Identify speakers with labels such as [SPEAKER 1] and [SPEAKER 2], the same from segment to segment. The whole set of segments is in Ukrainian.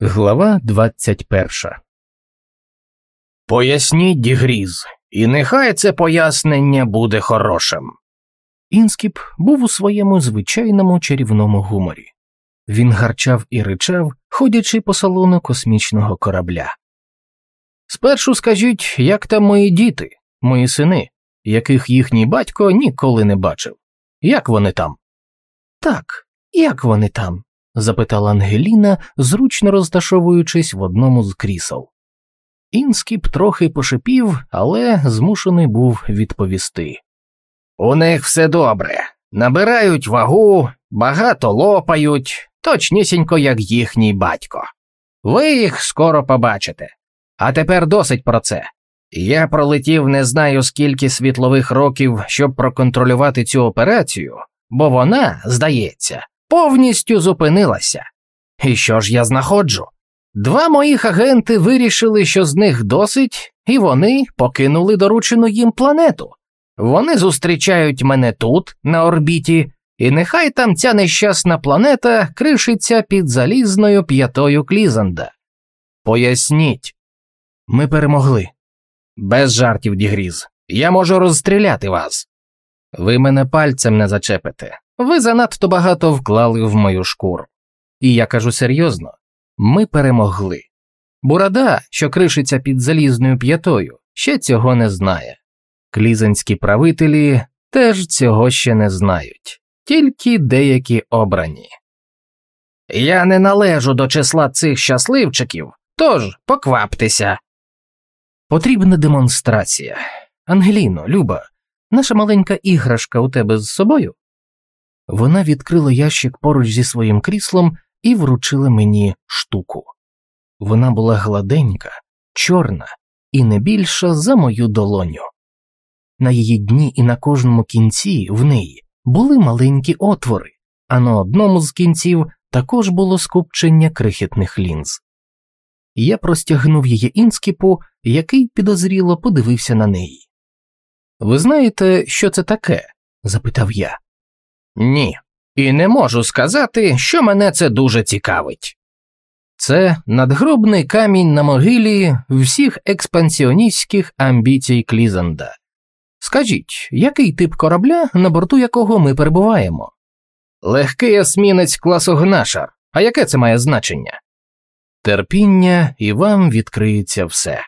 [SPEAKER 1] Глава 21
[SPEAKER 2] Поясніть Дігріз, і нехай це пояснення буде хорошим.
[SPEAKER 1] Інскіп був у своєму звичайному чарівному гуморі. Він гарчав і ричав, ходячи по салону космічного корабля. Спершу скажіть, як там мої діти, мої сини, яких їхній батько ніколи не бачив. Як вони там? Так, як вони там? Запитала Ангеліна, зручно розташовуючись в одному з крісел. Інскіп трохи пошипів, але змушений був відповісти.
[SPEAKER 2] У них все добре, набирають вагу, багато лопають, точнісінько, як їхній батько. Ви їх скоро побачите. А тепер досить про це. Я пролетів не знаю скільки світлових років, щоб проконтролювати цю операцію, бо вона, здається, повністю зупинилася. І що ж я знаходжу? Два моїх агенти вирішили, що з них досить, і вони покинули доручену їм планету. Вони зустрічають мене тут, на орбіті, і нехай там ця нещасна планета кришиться під залізною п'ятою Клізанда. Поясніть, ми перемогли. Без жартів, Дігріз. Я можу розстріляти вас. Ви мене пальцем не зачепите. Ви занадто багато вклали в мою шкуру. І я кажу серйозно ми перемогли. Бурада, що кришиться під залізною п'ятою, ще цього не знає. Клізанські правителі теж цього ще не знають, тільки деякі обрані. Я не належу до числа цих щасливчиків, тож покваптеся. Потрібна демонстрація. Ангеліно, Люба, наша маленька іграшка у тебе з собою. Вона відкрила ящик поруч зі своїм кріслом і вручила мені штуку. Вона була гладенька, чорна і не більша за мою долоню. На її дні і на кожному кінці в неї були маленькі отвори, а на одному з кінців також було скупчення крихітних лінз. Я простягнув її інскіпу, який підозріло подивився на неї. Ви знаєте, що це таке? запитав я. Ні, і не можу сказати, що мене це дуже цікавить. Це надгробний камінь на могилі всіх експансіоністських амбіцій Клізанда. Скажіть, який тип корабля, на борту якого ми перебуваємо? Легкий осмінець класу Гнашар. А яке це має значення? Терпіння, і вам відкриється все.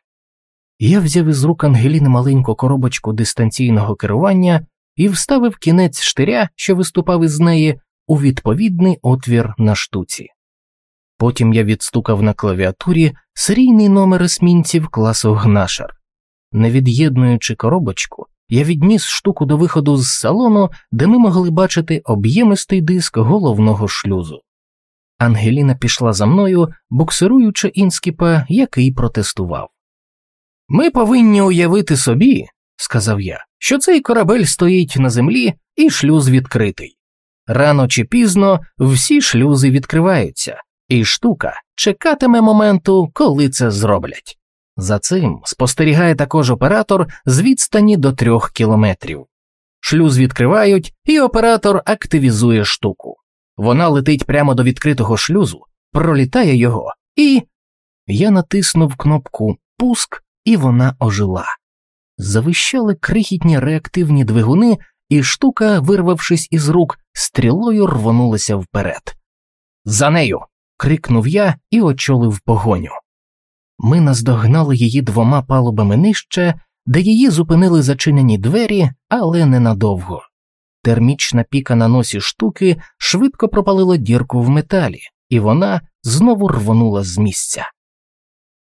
[SPEAKER 2] Я взяв із рук Ангеліни маленьку коробочку дистанційного керування і вставив кінець штиря, що виступав із неї, у відповідний отвір на штуці. Потім я відстукав на клавіатурі серійний номер есмінців класу Гнашар. Не від'єднуючи коробочку, я відніс штуку до виходу з салону, де ми могли бачити об'ємистий диск головного шлюзу. Ангеліна пішла за мною, буксируючи інскіпа, який протестував. Ми повинні уявити собі, сказав я, що цей корабель стоїть на землі і шлюз відкритий. Рано чи пізно всі шлюзи відкриваються, і штука чекатиме моменту, коли це зроблять. За цим спостерігає також оператор з відстані до трьох кілометрів. Шлюз відкривають, і оператор активізує штуку. Вона летить прямо до відкритого шлюзу, пролітає його, і. Я натиснув кнопку Пуск, і вона ожила. Завищали крихітні реактивні двигуни, і штука, вирвавшись із рук, стрілою рвонулася вперед. За нею. крикнув я і очолив погоню. Ми наздогнали її двома палубами нижче, де її зупинили зачинені двері, але ненадовго. Термічна піка на носі штуки швидко пропалила дірку в металі, і вона знову рвонула з місця.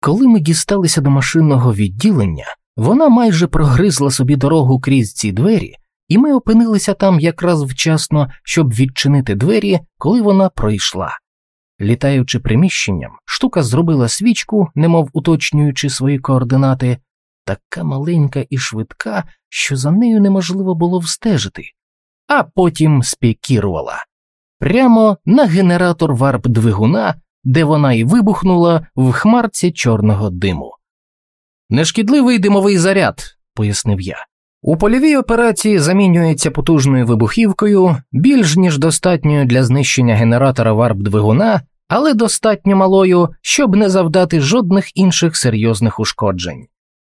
[SPEAKER 2] Коли ми дісталися до машинного відділення, вона майже прогризла собі дорогу крізь ці двері, і ми опинилися там якраз вчасно, щоб відчинити двері, коли вона пройшла. Літаючи приміщенням, штука зробила свічку, немов уточнюючи свої координати, така маленька і швидка, що за нею неможливо було встежити, а потім спікірувала прямо на генератор варп двигуна, де вона й вибухнула в хмарці чорного диму. Нешкідливий димовий заряд, пояснив я. У польовій операції замінюється потужною вибухівкою, більш ніж достатньою для знищення генератора варп двигуна,
[SPEAKER 1] але достатньо малою, щоб не завдати жодних інших серйозних ушкоджень.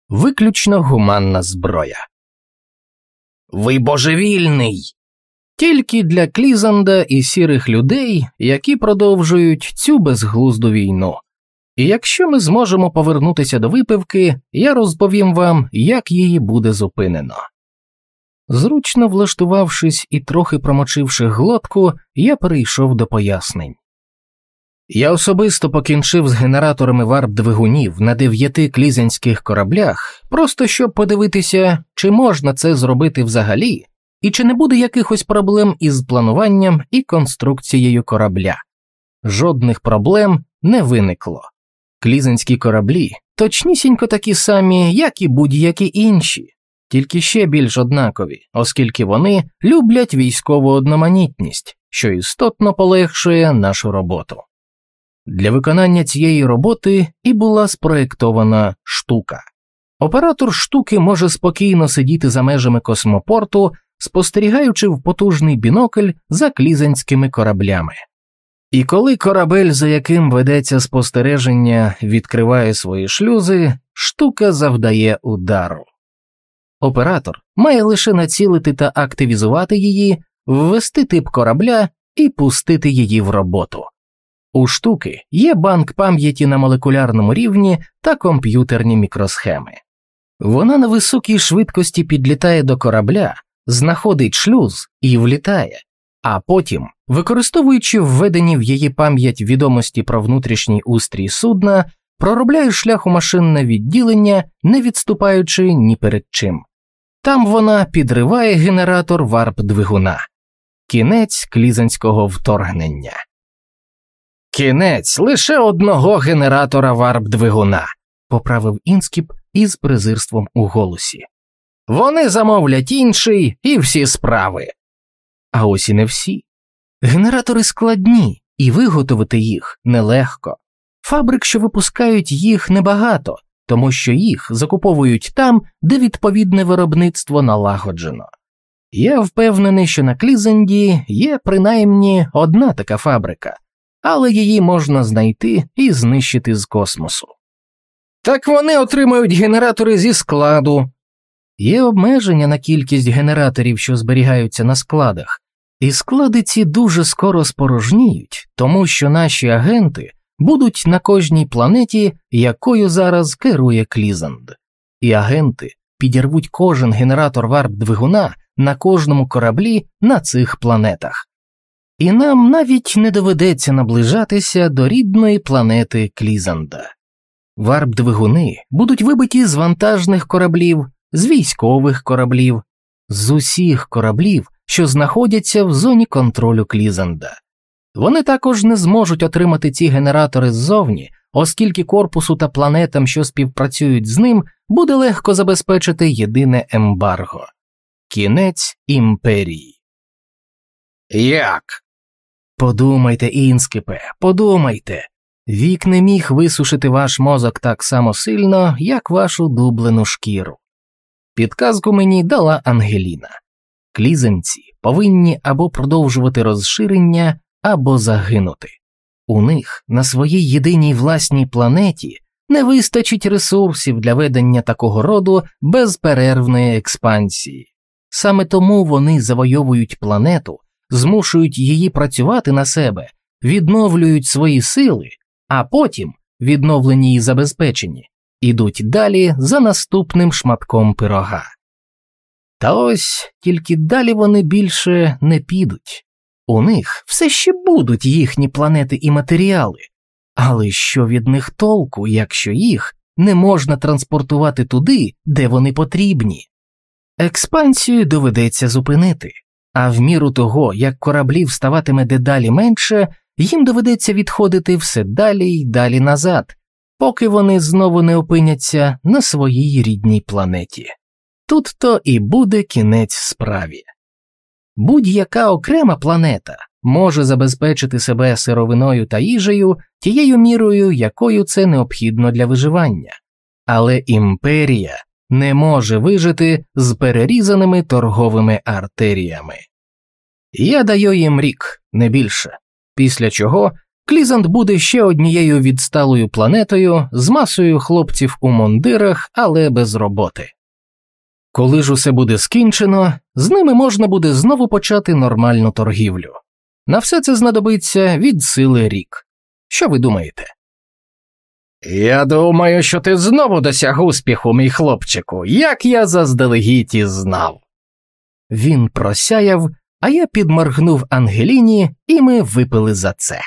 [SPEAKER 1] Виключно гуманна зброя.
[SPEAKER 2] Ви божевільний.
[SPEAKER 1] Тільки для Клізанда і сірих людей, які продовжують цю безглузду війну. І якщо ми зможемо повернутися до випивки, я розповім вам, як її буде зупинено. Зручно влаштувавшись і трохи промочивши глотку, я перейшов до пояснень. Я особисто покінчив з генераторами варп двигунів на дев'яти клізенських кораблях, просто щоб подивитися, чи можна це зробити взагалі, і чи не буде якихось проблем із плануванням і конструкцією корабля. Жодних проблем не виникло. Клізенські кораблі точнісінько такі самі, як і будь-які інші, тільки ще більш однакові, оскільки вони люблять військову одноманітність, що істотно полегшує нашу роботу. Для виконання цієї роботи і була спроєктована штука. Оператор штуки може спокійно сидіти за межами космопорту, спостерігаючи в потужний бінокль за клізанськими кораблями. І коли корабель, за яким ведеться спостереження, відкриває свої шлюзи, штука завдає удару. Оператор має лише націлити та активізувати її, ввести тип корабля і пустити її в роботу. У штуки є банк пам'яті на молекулярному рівні та комп'ютерні мікросхеми. Вона на високій швидкості підлітає до корабля, знаходить шлюз і влітає, а потім, використовуючи введені в її пам'ять відомості про внутрішній устрій судна, проробляє шлях у машинне відділення, не відступаючи ні перед чим. Там вона підриває генератор варп двигуна, кінець клізанського вторгнення.
[SPEAKER 2] Кінець лише одного генератора варп двигуна,
[SPEAKER 1] поправив інскіп із презирством у голосі.
[SPEAKER 2] Вони замовлять інший і всі справи.
[SPEAKER 1] А ось і не всі. Генератори складні, і виготовити їх нелегко. Фабрик, що випускають їх небагато, тому що їх закуповують там, де відповідне виробництво налагоджено. Я впевнений, що на Клізенді є принаймні одна така фабрика, але її можна знайти і знищити з космосу.
[SPEAKER 2] Так вони отримають генератори зі складу.
[SPEAKER 1] Є обмеження на кількість генераторів, що зберігаються на складах, і склади ці дуже скоро спорожніють, тому що наші агенти будуть на кожній планеті, якою зараз керує Клізанд, і агенти підірвуть кожен генератор варп двигуна на кожному кораблі на цих планетах. І нам навіть не доведеться наближатися до рідної планети Клізанда. Варп двигуни будуть вибиті з вантажних кораблів, з військових кораблів, з усіх кораблів, що знаходяться в зоні контролю Клізанда. Вони також не зможуть отримати ці генератори ззовні, оскільки корпусу та планетам, що співпрацюють з ним, буде легко забезпечити єдине ембарго кінець імперії.
[SPEAKER 2] Як?
[SPEAKER 1] Подумайте, інскипе, подумайте. Вік не міг висушити ваш мозок так само сильно, як вашу дублену шкіру. Підказку мені дала Ангеліна. Клізенці повинні або продовжувати розширення, або загинути. У них на своїй єдиній власній планеті не вистачить ресурсів для ведення такого роду безперервної експансії. Саме тому вони завойовують планету, змушують її працювати на себе, відновлюють свої сили, а потім, відновлені і забезпечені, ідуть далі за наступним шматком пирога. Та ось тільки далі вони більше не підуть. У них все ще будуть їхні планети і матеріали, але що від них толку, якщо їх не можна транспортувати туди, де вони потрібні? Експансію доведеться зупинити, а в міру того, як кораблів ставатиме дедалі менше, їм доведеться відходити все далі й далі назад, поки вони знову не опиняться на своїй рідній планеті. Тут то і буде кінець справі. Будь-яка окрема планета може забезпечити себе сировиною та їжею тією мірою, якою це необхідно для виживання, але імперія не може вижити з перерізаними торговими артеріями. Я даю їм рік, не більше, після чого Клізант буде ще однією відсталою планетою з масою хлопців у мондирах, але без роботи. Коли ж усе буде скінчено, з ними можна буде знову почати нормальну торгівлю. На все це знадобиться від сили рік. Що ви думаєте?
[SPEAKER 2] Я думаю, що ти знову досяг успіху, мій хлопчику, як я заздалегідь і знав.
[SPEAKER 1] Він просяяв, а я підморгнув Ангеліні, і ми випили за це.